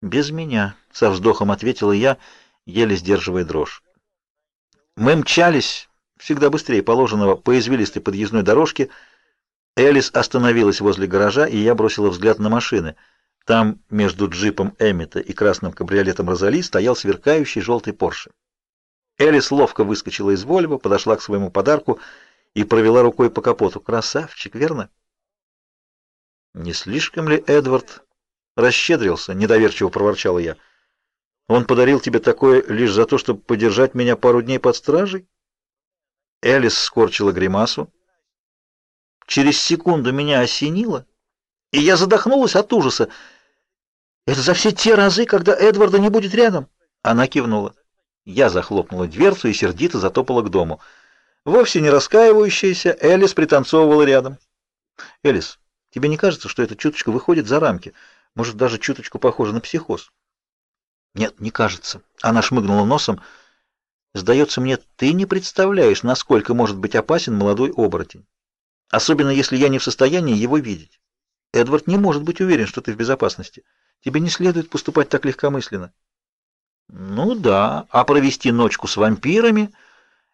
Без меня, со вздохом ответила я, еле сдерживая дрожь. Мы мчались, всегда быстрее положенного, по извилистой подъездной дорожке. Элис остановилась возле гаража, и я бросила взгляд на машины. Там, между джипом Эммета и красным кабриолетом Розали, стоял сверкающий желтый Порше. Элис ловко выскочила из Вольво, подошла к своему подарку и провела рукой по капоту. Красавчик, верно? Не слишком ли Эдвард расщедрился? Недоверчиво проворчала я. Он подарил тебе такое лишь за то, чтобы подержать меня пару дней под стражей? Элис скорчила гримасу. Через секунду меня осенило, и я задохнулась от ужаса. Это за все те разы, когда Эдварда не будет рядом. Она кивнула. Я захлопнула дверцу и сердито затопала к дому. Вовсе не раскаивающаяся, Элис пританцовывала рядом. Элис, тебе не кажется, что эта чуточка выходит за рамки? Может, даже чуточку похоже на психоз? Нет, не кажется. Она шмыгнула носом. Сдается мне, ты не представляешь, насколько может быть опасен молодой оборотень. Особенно если я не в состоянии его видеть. Эдвард не может быть уверен, что ты в безопасности. Тебе не следует поступать так легкомысленно. Ну да, а провести ночку с вампирами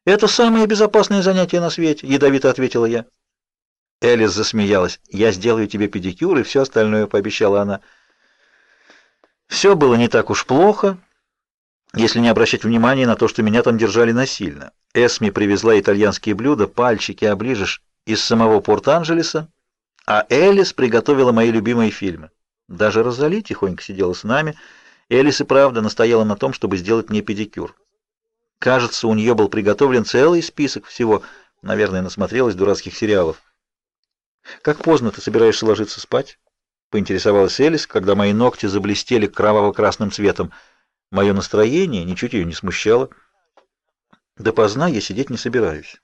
это самое безопасное занятие на свете, ядовито ответила я. Элис засмеялась. Я сделаю тебе педикюр и все остальное, пообещала она. Все было не так уж плохо, если не обращать внимания на то, что меня там держали насильно. Эсми привезла итальянские блюда, пальчики оближешь из самого Порт-Анджелеса, а Элис приготовила мои любимые фильмы. Даже Розали тихонько сидела с нами. Элис и правда настояла на том, чтобы сделать мне педикюр. Кажется, у нее был приготовлен целый список всего. Наверное, насмотрелась дурацких сериалов. Как поздно ты собираешься ложиться спать? Поинтересовалась Элис, когда мои ногти заблестели кроваво-красным цветом. Мое настроение ничуть ее не смущало. Допоздна я сидеть не собираюсь.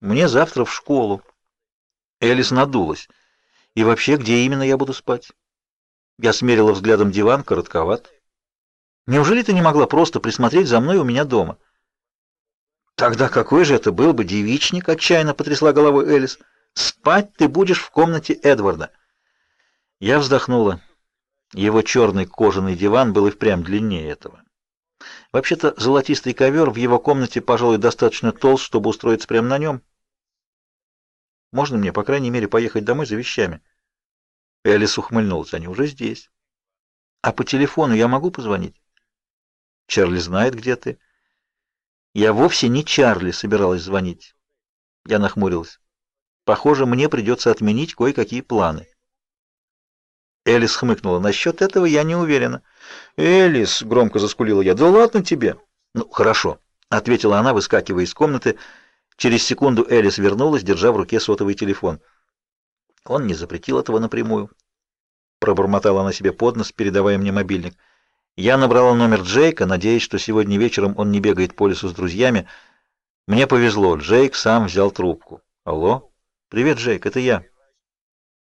Мне завтра в школу. Элис надулась. И вообще, где именно я буду спать? Я смерила взглядом диван, коротковат. Неужели ты не могла просто присмотреть за мной у меня дома? Тогда какой же это был бы девичник, отчаянно потрясла головой Элис. Спать ты будешь в комнате Эдварда. Я вздохнула. Его черный кожаный диван был и впрямь длиннее этого. Вообще-то золотистый ковер в его комнате, пожалуй, достаточно толст, чтобы устроиться прямо на нем. Можно мне, по крайней мере, поехать домой за вещами? Элис ухмыльнулась. Они уже здесь. А по телефону я могу позвонить? Чарли знает, где ты. Я вовсе не Чарли собиралась звонить. Я нахмурилась. Похоже, мне придется отменить кое-какие планы. Элис хмыкнула. Насчет этого я не уверена. Элис, громко заскулила я. Да ладно тебе. Ну, хорошо, ответила она, выскакивая из комнаты. Через секунду Элис вернулась, держа в руке сотовый телефон. Он не запретил этого напрямую. Пробормотала она себе под нос, передавая мне мобильник. Я набрала номер Джейка, надеясь, что сегодня вечером он не бегает по лесу с друзьями. Мне повезло, Джейк сам взял трубку. Алло? Привет, Джейк, это я.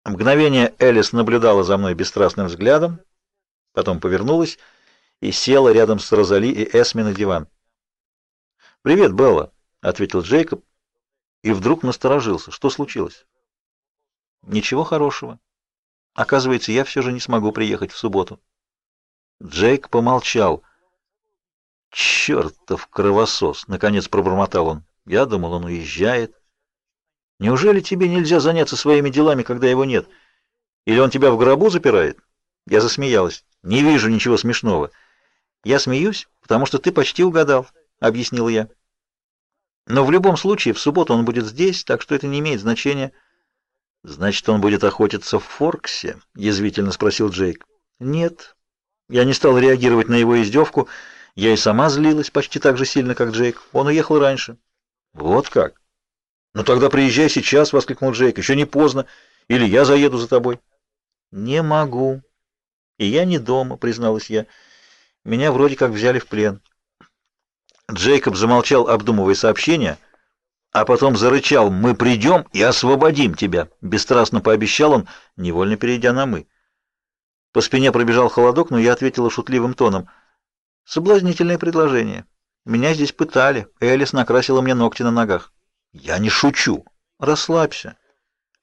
Мгновение Элис наблюдала за мной бесстрастным взглядом, потом повернулась и села рядом с Розали и Эсми на диван. "Привет, Белла", ответил Джейкоб и вдруг насторожился. Что случилось? Ничего хорошего. Оказывается, я все же не смогу приехать в субботу. Джейк помолчал. «Чертов кровосос, наконец пробормотал он. Я думал, он уезжает. Неужели тебе нельзя заняться своими делами, когда его нет? Или он тебя в гробу запирает? Я засмеялась. Не вижу ничего смешного. Я смеюсь, потому что ты почти угадал, объяснил я. Но в любом случае в субботу он будет здесь, так что это не имеет значения. Значит, он будет охотиться в Форксе, язвительно спросил Джейк. Нет. Я не стал реагировать на его издевку. Я и сама злилась почти так же сильно, как Джейк. Он уехал раньше. Вот как. «Ну тогда приезжай сейчас!» — воскликнул Джейк. «Еще не поздно. Или я заеду за тобой». «Не могу. И я не дома», — призналась я. «Меня вроде как взяли в плен». Джейкоб замолчал, обдумывая сообщение, а потом зарычал «Мы придем и освободим тебя!» Бесстрастно пообещал он, невольно перейдя на «мы». По спине пробежал холодок, но я ответила шутливым тоном. «Соблазнительное предложение. Меня здесь пытали. Элис накрасила мне ногти на ногах». Я не шучу. Расслабься.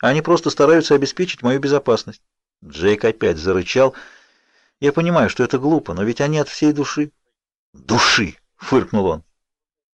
Они просто стараются обеспечить мою безопасность. Джейк опять зарычал. Я понимаю, что это глупо, но ведь они от всей души. Души, фыркнул он.